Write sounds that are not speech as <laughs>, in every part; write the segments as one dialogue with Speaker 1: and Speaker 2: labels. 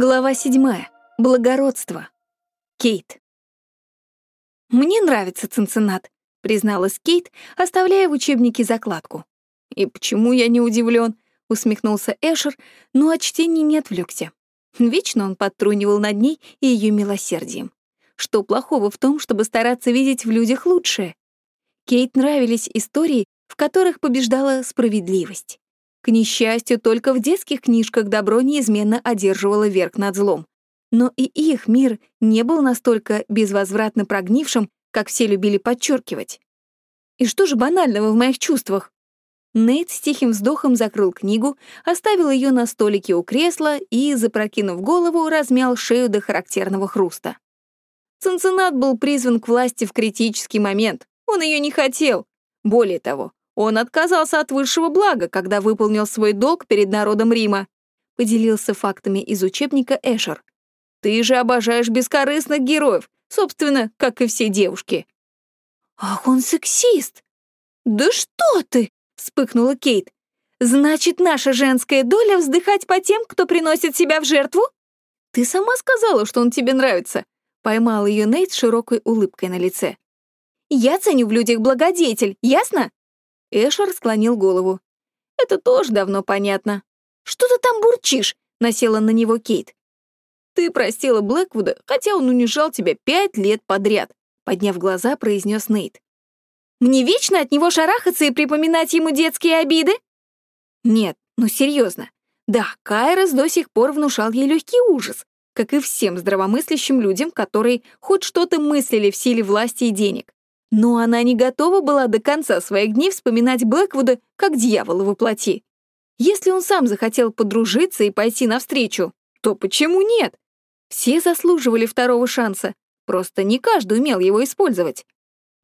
Speaker 1: Глава седьмая. Благородство. Кейт. «Мне нравится Цинциннат», — призналась Кейт, оставляя в учебнике закладку. «И почему я не удивлен? усмехнулся Эшер, но от чтения не отвлекся. Вечно он подтрунивал над ней и ее милосердием. Что плохого в том, чтобы стараться видеть в людях лучшее? Кейт нравились истории, в которых побеждала справедливость. К несчастью, только в детских книжках добро неизменно одерживало верх над злом. Но и их мир не был настолько безвозвратно прогнившим, как все любили подчеркивать. И что же банального в моих чувствах? Нейт с тихим вздохом закрыл книгу, оставил ее на столике у кресла и, запрокинув голову, размял шею до характерного хруста. Цинциннат был призван к власти в критический момент. Он ее не хотел. Более того, он отказался от высшего блага, когда выполнил свой долг перед народом Рима. Поделился фактами из учебника Эшер. Ты же обожаешь бескорыстных героев, собственно, как и все девушки.
Speaker 2: Ах, он сексист!
Speaker 1: Да что ты! вспыхнула Кейт. Значит, наша женская доля вздыхать по тем, кто приносит себя в жертву? Ты сама сказала, что он тебе нравится. Поймал ее Нейт широкой улыбкой на лице. Я ценю в людях благодетель, ясно? Эшер склонил голову. «Это тоже давно понятно». «Что ты там бурчишь?» — насела на него Кейт. «Ты простила Блэквуда, хотя он унижал тебя пять лет подряд», — подняв глаза, произнес Нейт. «Мне вечно от него шарахаться и припоминать ему детские обиды?» «Нет, ну серьезно. Да, Кайрос до сих пор внушал ей легкий ужас, как и всем здравомыслящим людям, которые хоть что-то мыслили в силе власти и денег. Но она не готова была до конца своих дней вспоминать Блэквуда как дьявола во плоти. Если он сам захотел подружиться и пойти навстречу, то почему нет? Все заслуживали второго шанса, просто не каждый умел его использовать.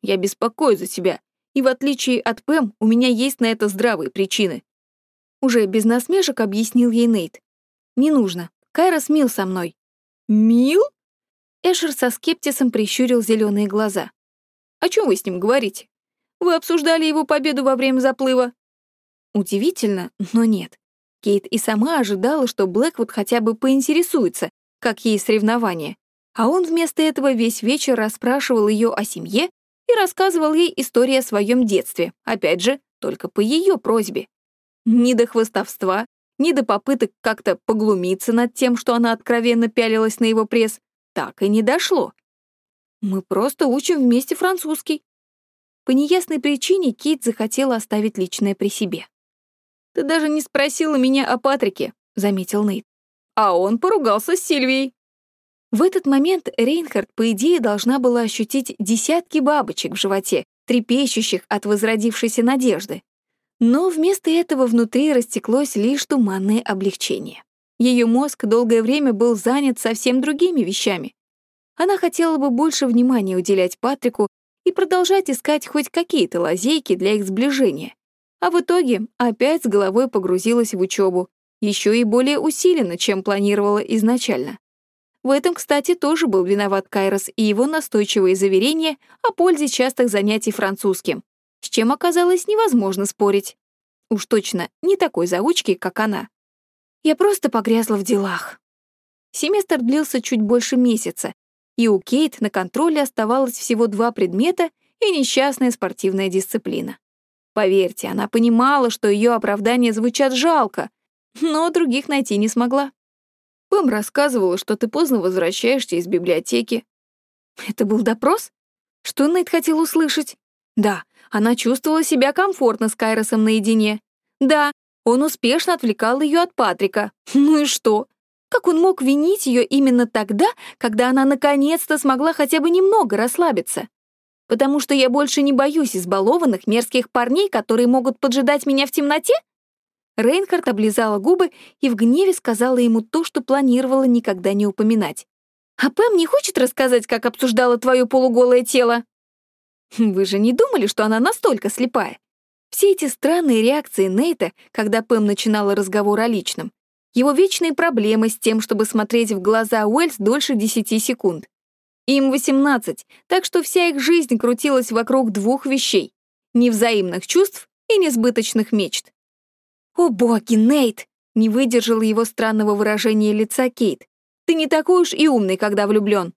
Speaker 1: Я беспокоюсь за тебя, и в отличие от Пэм, у меня есть на это здравые причины. Уже без насмешек объяснил ей Нейт. Не нужно, Кайрос мил со мной. Мил? Эшер со скептисом прищурил зеленые глаза. О чем вы с ним говорите? Вы обсуждали его победу во время заплыва?» Удивительно, но нет. Кейт и сама ожидала, что Блэквуд хотя бы поинтересуется, как ей соревнования. А он вместо этого весь вечер расспрашивал ее о семье и рассказывал ей истории о своем детстве, опять же, только по ее просьбе. Ни до хвостовства, ни до попыток как-то поглумиться над тем, что она откровенно пялилась на его пресс, так и не дошло. Мы просто учим вместе французский. По неясной причине Кейт захотела оставить личное при себе. «Ты даже не спросила меня о Патрике», — заметил Нейт. «А он поругался с Сильвией». В этот момент Рейнхард, по идее, должна была ощутить десятки бабочек в животе, трепещущих от возродившейся надежды. Но вместо этого внутри растеклось лишь туманное облегчение. Ее мозг долгое время был занят совсем другими вещами. Она хотела бы больше внимания уделять Патрику и продолжать искать хоть какие-то лазейки для их сближения. А в итоге опять с головой погрузилась в учебу, еще и более усиленно, чем планировала изначально. В этом, кстати, тоже был виноват Кайрос и его настойчивые заверения о пользе частых занятий французским, с чем оказалось невозможно спорить. Уж точно не такой заучки, как она. Я просто погрязла в делах. Семестр длился чуть больше месяца, и у Кейт на контроле оставалось всего два предмета и несчастная спортивная дисциплина. Поверьте, она понимала, что ее оправдания звучат жалко, но других найти не смогла. Пэм рассказывала, что ты поздно возвращаешься из библиотеки. Это был допрос? Что Нейт хотел услышать? Да, она чувствовала себя комфортно с Кайросом наедине. Да, он успешно отвлекал ее от Патрика. Ну и что? Как он мог винить ее именно тогда, когда она наконец-то смогла хотя бы немного расслабиться? Потому что я больше не боюсь избалованных мерзких парней, которые могут поджидать меня в темноте? Рейнхард облизала губы и в гневе сказала ему то, что планировала никогда не упоминать. «А Пэм не хочет рассказать, как обсуждала твое полуголое тело?» «Вы же не думали, что она настолько слепая?» Все эти странные реакции Нейта, когда Пэм начинала разговор о личном, его вечные проблемы с тем, чтобы смотреть в глаза Уэльс дольше 10 секунд. Им 18, так что вся их жизнь крутилась вокруг двух вещей — невзаимных чувств и несбыточных мечт. «О боги, Нейт!» — не выдержал его странного выражения лица Кейт. Ты не такой уж и умный, когда влюблен.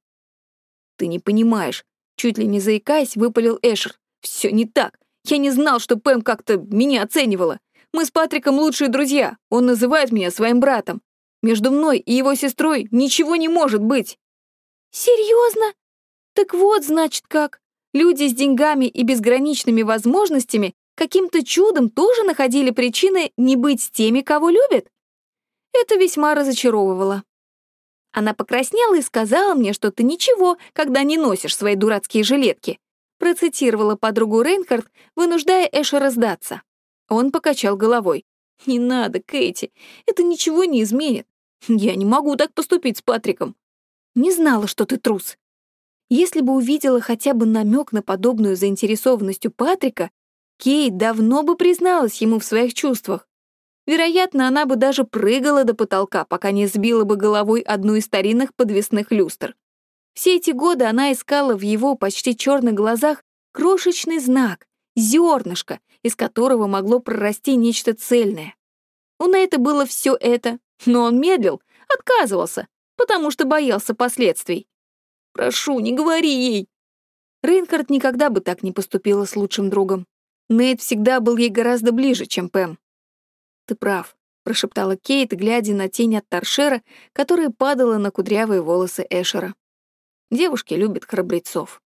Speaker 1: Ты не понимаешь. Чуть ли не заикаясь, выпалил Эшер. Все не так. Я не знал, что Пэм как-то меня оценивала. Мы с Патриком лучшие друзья. Он называет меня своим братом. Между мной и его сестрой ничего не может быть. Серьезно? Так вот, значит, как. Люди с деньгами и безграничными возможностями каким-то чудом тоже находили причины не быть теми, кого любят? Это весьма разочаровывало. Она покраснела и сказала мне, что ты ничего, когда не носишь свои дурацкие жилетки. Процитировала подругу Рейнхард, вынуждая Эшера сдаться. Он покачал головой. «Не надо, Кэти, это ничего не изменит. Я не могу так поступить с Патриком. Не знала, что ты трус. Если бы увидела хотя бы намек на подобную заинтересованность у Патрика, Кейт давно бы призналась ему в своих чувствах. Вероятно, она бы даже прыгала до потолка, пока не сбила бы головой одну из старинных подвесных люстр. Все эти годы она искала в его почти черных глазах крошечный знак, зернышко, из которого могло прорасти нечто цельное. У это было все это, но он медлил, отказывался, потому что боялся последствий. «Прошу, не говори ей!» Рейнхард никогда бы так не поступила с лучшим другом. Нейт всегда был ей гораздо ближе, чем Пэм. «Ты прав», — прошептала Кейт, глядя на тень от торшера, которая падала на кудрявые волосы Эшера. Девушки любят храбрецов.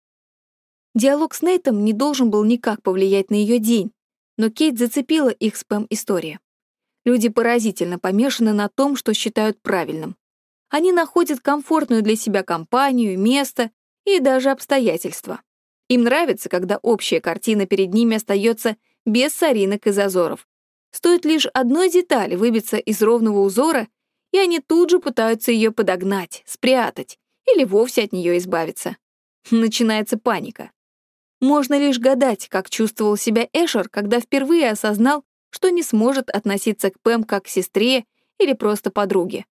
Speaker 1: Диалог с Нейтом не должен был никак повлиять на ее день, но Кейт зацепила их спэм история. Люди поразительно помешаны на том, что считают правильным. Они находят комфортную для себя компанию, место и даже обстоятельства. Им нравится, когда общая картина перед ними остается без соринок и зазоров. Стоит лишь одной детали выбиться из ровного узора, и они тут же пытаются ее подогнать, спрятать или вовсе от нее избавиться. Начинается паника. Можно лишь гадать, как чувствовал себя Эшер, когда впервые осознал, что не сможет относиться к Пэм как к сестре или просто подруге.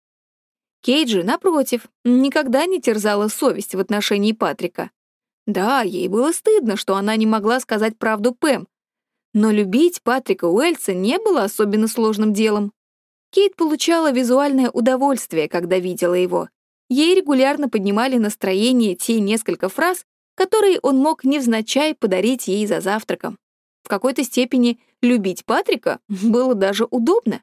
Speaker 1: Кейджи, напротив, никогда не терзала совесть в отношении Патрика. Да, ей было стыдно, что она не могла сказать правду Пэм, но любить Патрика Уэльса не было особенно сложным делом. Кейт получала визуальное удовольствие, когда видела его. Ей регулярно поднимали настроение те несколько фраз, которые он мог невзначай подарить ей за завтраком. В какой-то степени любить Патрика <laughs> было даже удобно.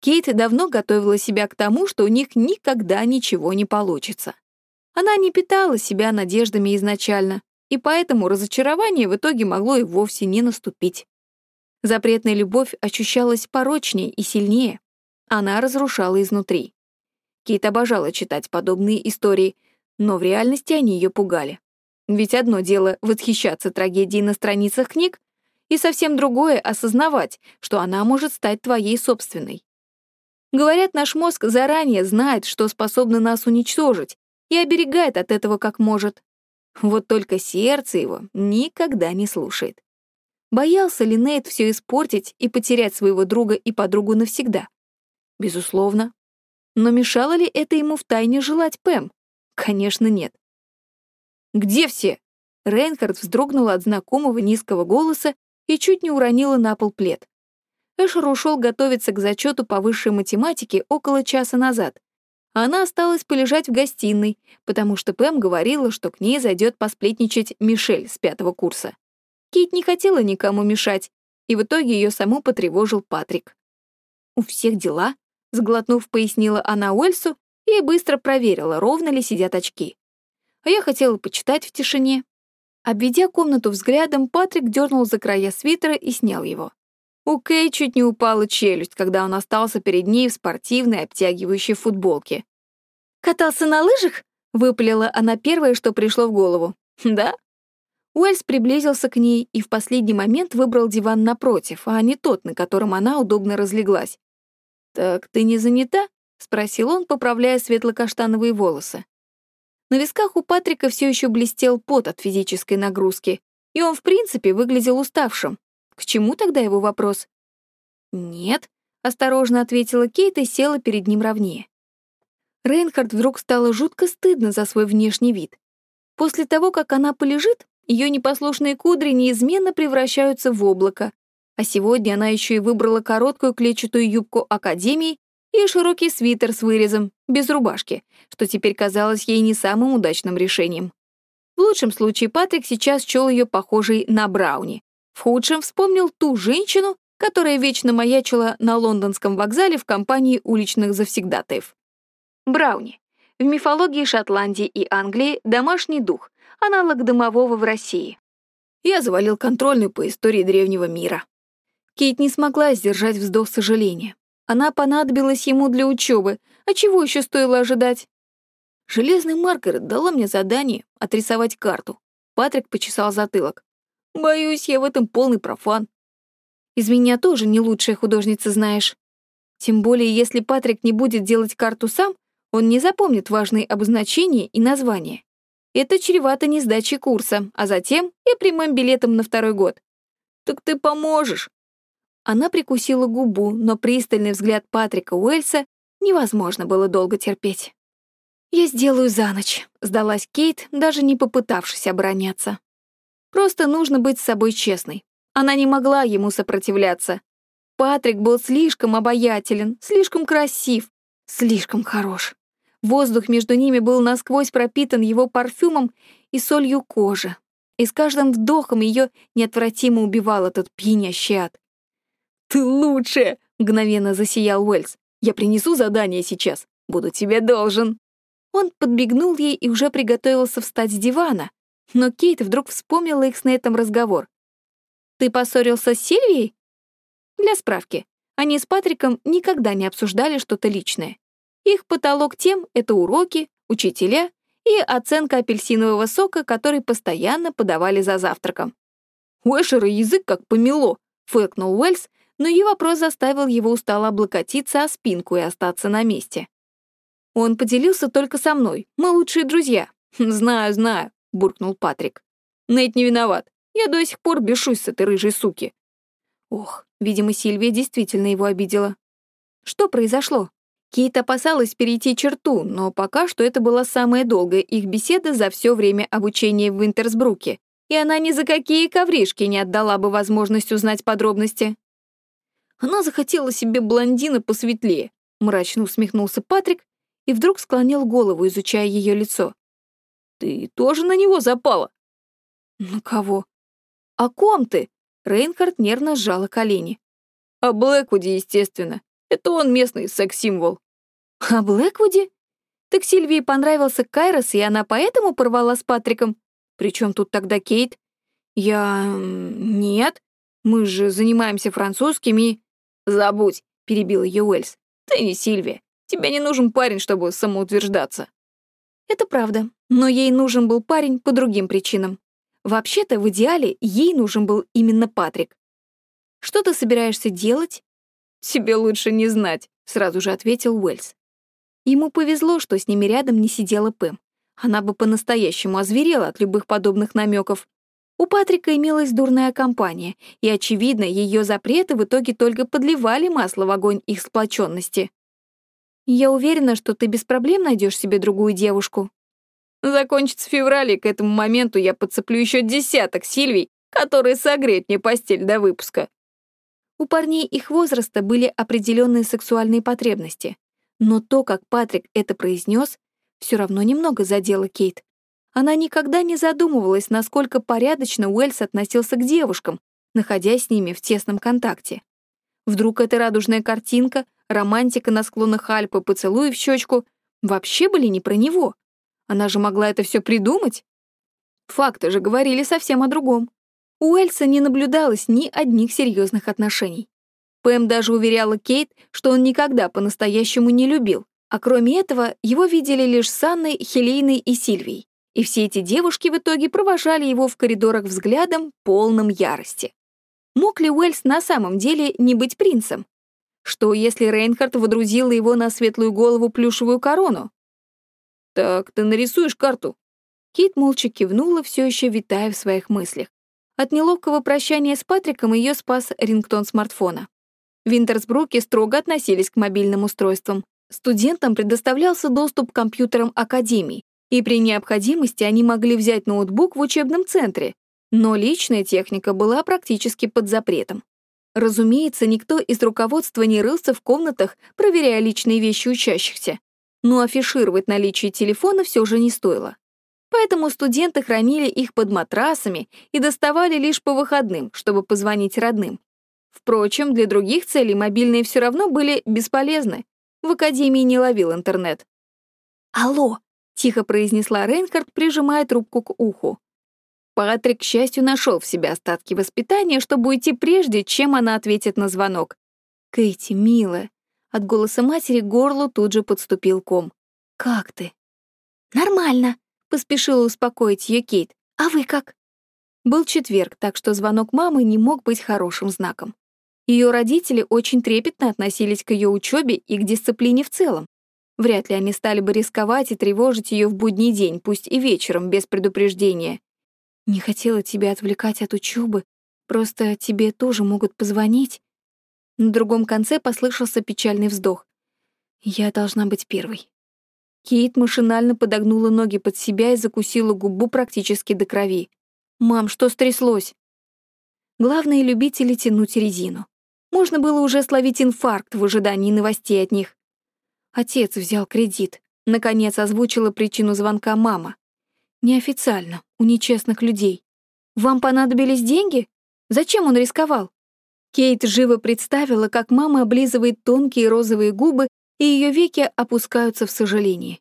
Speaker 1: Кейт давно готовила себя к тому, что у них никогда ничего не получится. Она не питала себя надеждами изначально, и поэтому разочарование в итоге могло и вовсе не наступить. Запретная любовь ощущалась порочнее и сильнее. Она разрушала изнутри. Кейт обожала читать подобные истории, но в реальности они ее пугали. Ведь одно дело восхищаться трагедией на страницах книг, и совсем другое — осознавать, что она может стать твоей собственной. Говорят, наш мозг заранее знает, что способно нас уничтожить, и оберегает от этого как может. Вот только сердце его никогда не слушает. Боялся ли Нейт все испортить и потерять своего друга и подругу навсегда? Безусловно. Но мешало ли это ему втайне желать Пэм? Конечно, нет. «Где все?» Рейнхард вздрогнула от знакомого низкого голоса и чуть не уронила на пол плед. Эшер ушел готовиться к зачету по высшей математике около часа назад. Она осталась полежать в гостиной, потому что Пэм говорила, что к ней зайдет посплетничать Мишель с пятого курса. Кейт не хотела никому мешать, и в итоге ее саму потревожил Патрик. «У всех дела», — сглотнув, пояснила она Уэльсу и быстро проверила, ровно ли сидят очки. А я хотела почитать в тишине. Обведя комнату взглядом, Патрик дернул за края свитера и снял его. У Кей чуть не упала челюсть, когда он остался перед ней в спортивной обтягивающей футболке. «Катался на лыжах?» — выпалила она первое, что пришло в голову. <laughs> «Да, Уэльс приблизился к ней и в последний момент выбрал диван напротив, а не тот, на котором она удобно разлеглась. «Так ты не занята?» — спросил он, поправляя светло-каштановые волосы. На висках у Патрика все еще блестел пот от физической нагрузки, и он, в принципе, выглядел уставшим. К чему тогда его вопрос? «Нет», — осторожно ответила Кейт и села перед ним ровнее. Рейнхард вдруг стало жутко стыдно за свой внешний вид. После того, как она полежит, ее непослушные кудри неизменно превращаются в облако, а сегодня она еще и выбрала короткую клетчатую юбку Академии и широкий свитер с вырезом, без рубашки, что теперь казалось ей не самым удачным решением. В лучшем случае Патрик сейчас чел ее похожей на Брауни. В худшем вспомнил ту женщину, которая вечно маячила на лондонском вокзале в компании уличных завсегдатаев. Брауни. В мифологии Шотландии и Англии домашний дух, аналог домового в России. Я завалил контрольную по истории древнего мира. Кейт не смогла сдержать вздох сожаления. Она понадобилась ему для учебы, а чего еще стоило ожидать? Железный Маргарет дала мне задание отрисовать карту. Патрик почесал затылок. Боюсь, я в этом полный профан. Из меня тоже не лучшая художница, знаешь. Тем более, если Патрик не будет делать карту сам, он не запомнит важные обозначения и названия. Это чревато не сдачей курса, а затем и прямым билетом на второй год. «Так ты поможешь!» Она прикусила губу, но пристальный взгляд Патрика Уэльса невозможно было долго терпеть. «Я сделаю за ночь», — сдалась Кейт, даже не попытавшись обороняться. Просто нужно быть с собой честной. Она не могла ему сопротивляться. Патрик был слишком обаятелен, слишком красив, слишком хорош. Воздух между ними был насквозь пропитан его парфюмом и солью кожи. И с каждым вдохом ее неотвратимо убивал этот пьянящий ад. «Ты лучшая!» — мгновенно засиял Уэльс. «Я принесу задание сейчас. Буду тебе должен». Он подбегнул ей и уже приготовился встать с дивана. Но Кейт вдруг вспомнила их с Нейтом разговор. «Ты поссорился с Сильвией?» Для справки, они с Патриком никогда не обсуждали что-то личное. Их потолок тем — это уроки, учителя и оценка апельсинового сока, который постоянно подавали за завтраком. «У Эшера язык как помело», — фыркнул Уэльс, но ее вопрос заставил его устало облокотиться о спинку и остаться на месте. «Он поделился только со мной. Мы лучшие друзья». «Знаю, знаю», — буркнул Патрик. «Нейт не виноват. Я до сих пор бешусь с этой рыжей суки». Ох, видимо, Сильвия действительно его обидела. Что произошло? Кейт опасалась перейти черту, но пока что это была самая долгая их беседа за все время обучения в Винтерсбруке, и она ни за какие ковришки не отдала бы возможность узнать подробности. Она захотела себе блондина посветлее, мрачно усмехнулся Патрик и вдруг склонил голову, изучая ее лицо. «Ты тоже на него запала?» «На кого?» «О ком ты?» Рейнхард нервно сжала колени. «О Блэквуде, естественно. Это он местный секс-символ». «О Блэквуде? Так Сильвии понравился Кайрос, и она поэтому порвала с Патриком? Причем тут тогда Кейт?» «Я... нет. Мы же занимаемся французским и...» «Забудь», — перебил ее Уэльс. «Ты не Сильвия. Тебе не нужен парень, чтобы самоутверждаться». Это правда, но ей нужен был парень по другим причинам. Вообще-то, в идеале, ей нужен был именно Патрик. «Что ты собираешься делать?» «Тебе лучше не знать», — сразу же ответил Уэльс. Ему повезло, что с ними рядом не сидела Пэм. Она бы по-настоящему озверела от любых подобных намеков, у Патрика имелась дурная компания, и, очевидно, ее запреты в итоге только подливали масло в огонь их сплоченности. «Я уверена, что ты без проблем найдешь себе другую девушку». «Закончится февраль, и к этому моменту я подцеплю еще десяток Сильвий, которые согреют мне постель до выпуска». У парней их возраста были определенные сексуальные потребности, но то, как Патрик это произнес, все равно немного задело Кейт. Она никогда не задумывалась, насколько порядочно Уэльс относился к девушкам, находясь с ними в тесном контакте. Вдруг эта радужная картинка, романтика на склонах Альпы, поцелуи в щечку вообще были не про него. Она же могла это все придумать. Факты же говорили совсем о другом. У Эльса не наблюдалось ни одних серьезных отношений. Пэм даже уверяла Кейт, что он никогда по-настоящему не любил, а кроме этого его видели лишь с Анной, Хелейной и Сильвией. И все эти девушки в итоге провожали его в коридорах взглядом, полным ярости. Мог ли Уэльс на самом деле не быть принцем? Что, если Рейнхард водрузила его на светлую голову плюшевую корону? «Так, ты нарисуешь карту?» Кит молча кивнула, все еще витая в своих мыслях. От неловкого прощания с Патриком ее спас рингтон смартфона. В Винтерсбруке строго относились к мобильным устройствам. Студентам предоставлялся доступ к компьютерам Академии, и при необходимости они могли взять ноутбук в учебном центре, но личная техника была практически под запретом. Разумеется, никто из руководства не рылся в комнатах, проверяя личные вещи учащихся, но афишировать наличие телефона все же не стоило. Поэтому студенты хранили их под матрасами и доставали лишь по выходным, чтобы позвонить родным. Впрочем, для других целей мобильные все равно были бесполезны. В академии не ловил интернет.
Speaker 2: «Алло!» — тихо произнесла Рейнхард, прижимая трубку к уху.
Speaker 1: Патрик, к счастью, нашел в себе остатки воспитания, чтобы уйти прежде, чем она ответит на звонок.
Speaker 2: «Кэти, милая!» От голоса матери горлу тут же подступил ком. «Как ты?»
Speaker 1: «Нормально», Поспешила успокоить ее Кейт. «А вы как?» Был четверг, так что звонок мамы не мог быть хорошим знаком. Ее родители очень трепетно относились к ее учебе и к дисциплине в целом. Вряд ли они стали бы рисковать и тревожить ее в будний день, пусть и вечером, без предупреждения.
Speaker 2: «Не хотела тебя отвлекать от учебы, просто тебе тоже могут позвонить».
Speaker 1: На другом конце послышался печальный вздох.
Speaker 2: «Я должна быть первой».
Speaker 1: Кейт машинально подогнула ноги под себя и закусила губу практически до крови. «Мам, что стряслось?» Главные любители тянуть резину. Можно было уже словить инфаркт в ожидании новостей от них. Отец взял кредит. Наконец озвучила причину звонка мама. Неофициально, у нечестных людей. «Вам понадобились деньги? Зачем он рисковал?» Кейт живо представила, как мама облизывает тонкие розовые губы и ее веки опускаются в сожалении.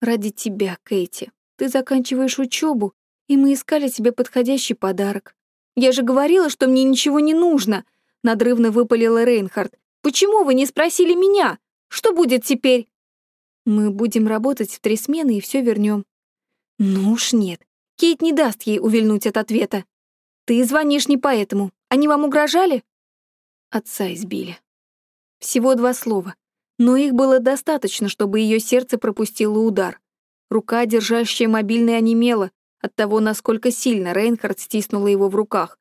Speaker 1: «Ради тебя, Кейти. Ты заканчиваешь учебу, и мы искали тебе подходящий подарок. Я же говорила, что мне ничего не нужно», — надрывно выпалила Рейнхард. «Почему вы не спросили меня? Что будет теперь?» «Мы будем работать в три смены и все вернем». «Ну уж нет. Кейт не даст ей увильнуть от ответа. Ты звонишь не поэтому. Они вам угрожали?» Отца избили. Всего два слова но их было достаточно, чтобы ее сердце пропустило удар. Рука, держащая мобильный, онемела от того, насколько сильно Рейнхард стиснула его в руках.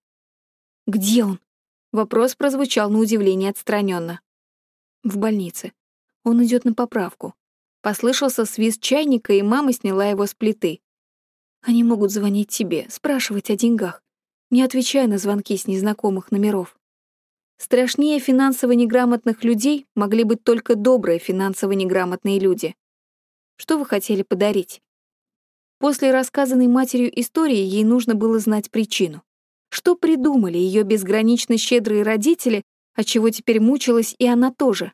Speaker 1: «Где он?» Вопрос прозвучал на удивление отстраненно. «В больнице. Он идет на поправку». Послышался свист чайника, и мама сняла его с плиты. «Они могут звонить тебе, спрашивать о деньгах. Не отвечай на звонки с незнакомых номеров». Страшнее финансово неграмотных людей могли быть только добрые финансово неграмотные люди. Что вы хотели подарить? После рассказанной матерью истории ей нужно было знать причину. Что придумали ее безгранично щедрые родители, отчего теперь мучилась и она тоже?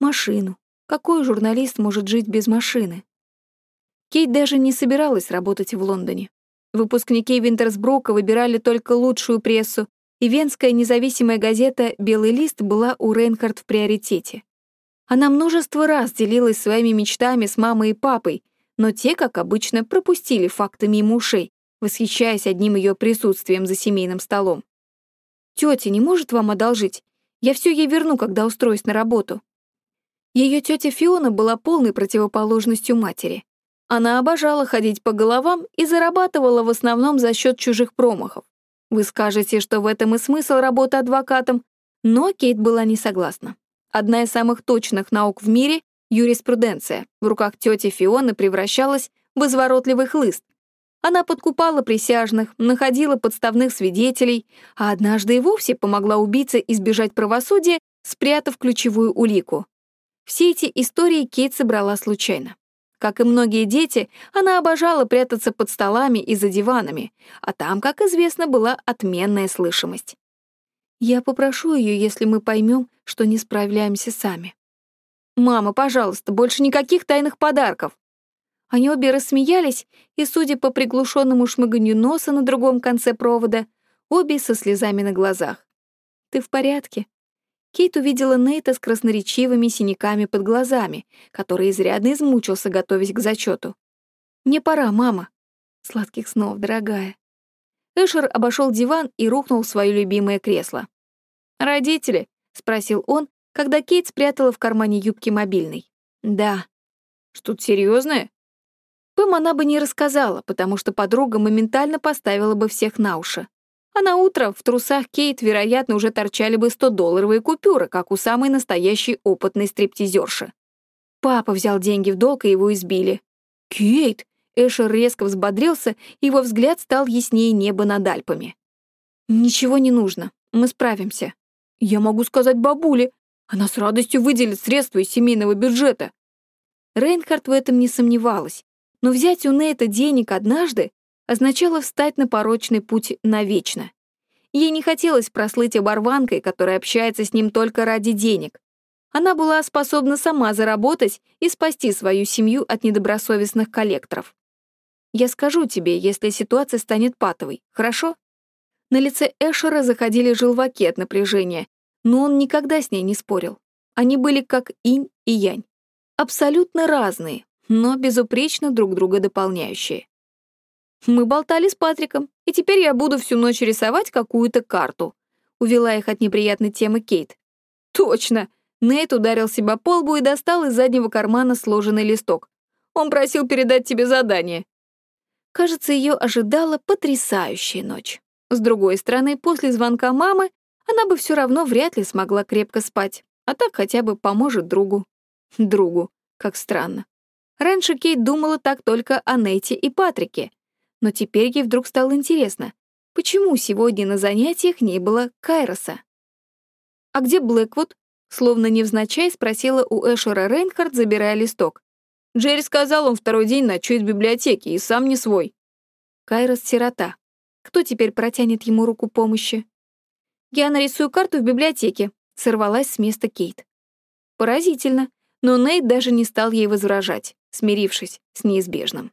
Speaker 1: Машину. Какой журналист может жить без машины? Кейт даже не собиралась работать в Лондоне. Выпускники Винтерсброка выбирали только лучшую прессу, и венская независимая газета «Белый лист» была у Рейнхард в приоритете. Она множество раз делилась своими мечтами с мамой и папой, но те, как обычно, пропустили факты мимо ушей, восхищаясь одним ее присутствием за семейным столом. «Тетя не может вам одолжить? Я все ей верну, когда устроюсь на работу». Ее тетя Фиона была полной противоположностью матери. Она обожала ходить по головам и зарабатывала в основном за счет чужих промахов. Вы скажете, что в этом и смысл работы адвокатом, но Кейт была не согласна. Одна из самых точных наук в мире — юриспруденция. В руках тети Фионы превращалась в изворотливый хлыст. Она подкупала присяжных, находила подставных свидетелей, а однажды и вовсе помогла убийце избежать правосудия, спрятав ключевую улику. Все эти истории Кейт собрала случайно. Как и многие дети, она обожала прятаться под столами и за диванами, а там, как известно, была отменная слышимость. Я попрошу ее, если мы поймем, что не справляемся сами. «Мама, пожалуйста, больше никаких тайных подарков!» Они обе рассмеялись, и, судя по приглушенному шмыганью носа на другом конце провода, обе со слезами на глазах. «Ты в порядке?» Кейт увидела Нейта с красноречивыми синяками под глазами, который изрядно измучился, готовясь к зачету. «Мне пора, мама». «Сладких снов, дорогая». Эшер обошел диван и рухнул в свое любимое кресло. «Родители?» — спросил он, когда Кейт спрятала в кармане юбки мобильный. «Да». «Что-то серьезное?» Пэм она бы не рассказала, потому что подруга моментально поставила бы всех на уши. А на утро в трусах Кейт, вероятно, уже торчали бы 100-долларовые купюры, как у самой настоящей опытной стриптизерши. Папа взял деньги в долг, и его избили. «Кейт!» Эшер резко взбодрился, его взгляд стал яснее неба над Альпами. «Ничего не нужно. Мы справимся.
Speaker 2: Я могу сказать бабуле. Она с радостью выделит средства из семейного бюджета.
Speaker 1: Рейнхард в этом не сомневалась, но взять у Нейта денег однажды означало встать на порочный путь навечно. Ей не хотелось прослыть оборванкой, которая общается с ним только ради денег. Она была способна сама заработать и спасти свою семью от недобросовестных коллекторов. Я скажу тебе, если ситуация станет патовой, хорошо? На лице Эшера заходили желваки от напряжения, но он никогда с ней не спорил. Они были как инь и янь. Абсолютно разные, но безупречно друг друга дополняющие. Мы болтали с Патриком, и теперь я буду всю ночь рисовать какую-то карту. Увела их от неприятной темы Кейт. Точно! Нейт ударил себя по лбу и достал из заднего кармана сложенный листок. Он просил передать тебе задание. Кажется, ее ожидала потрясающая ночь. С другой стороны, после звонка мамы она бы все равно вряд ли смогла крепко спать, а так хотя бы поможет другу. Другу, как странно. Раньше Кейт думала так только о Нейте и Патрике, но теперь ей вдруг стало интересно, почему сегодня на занятиях не было Кайроса. «А где Блэквуд?» Словно невзначай спросила у Эшера Рейнхард, забирая листок. Джерри сказал, он второй день ночует в библиотеке и сам не свой. Кайрос — сирота. Кто теперь протянет ему руку помощи? Я нарисую карту в библиотеке, сорвалась с места Кейт. Поразительно, но Нейт даже не стал ей возражать, смирившись с неизбежным.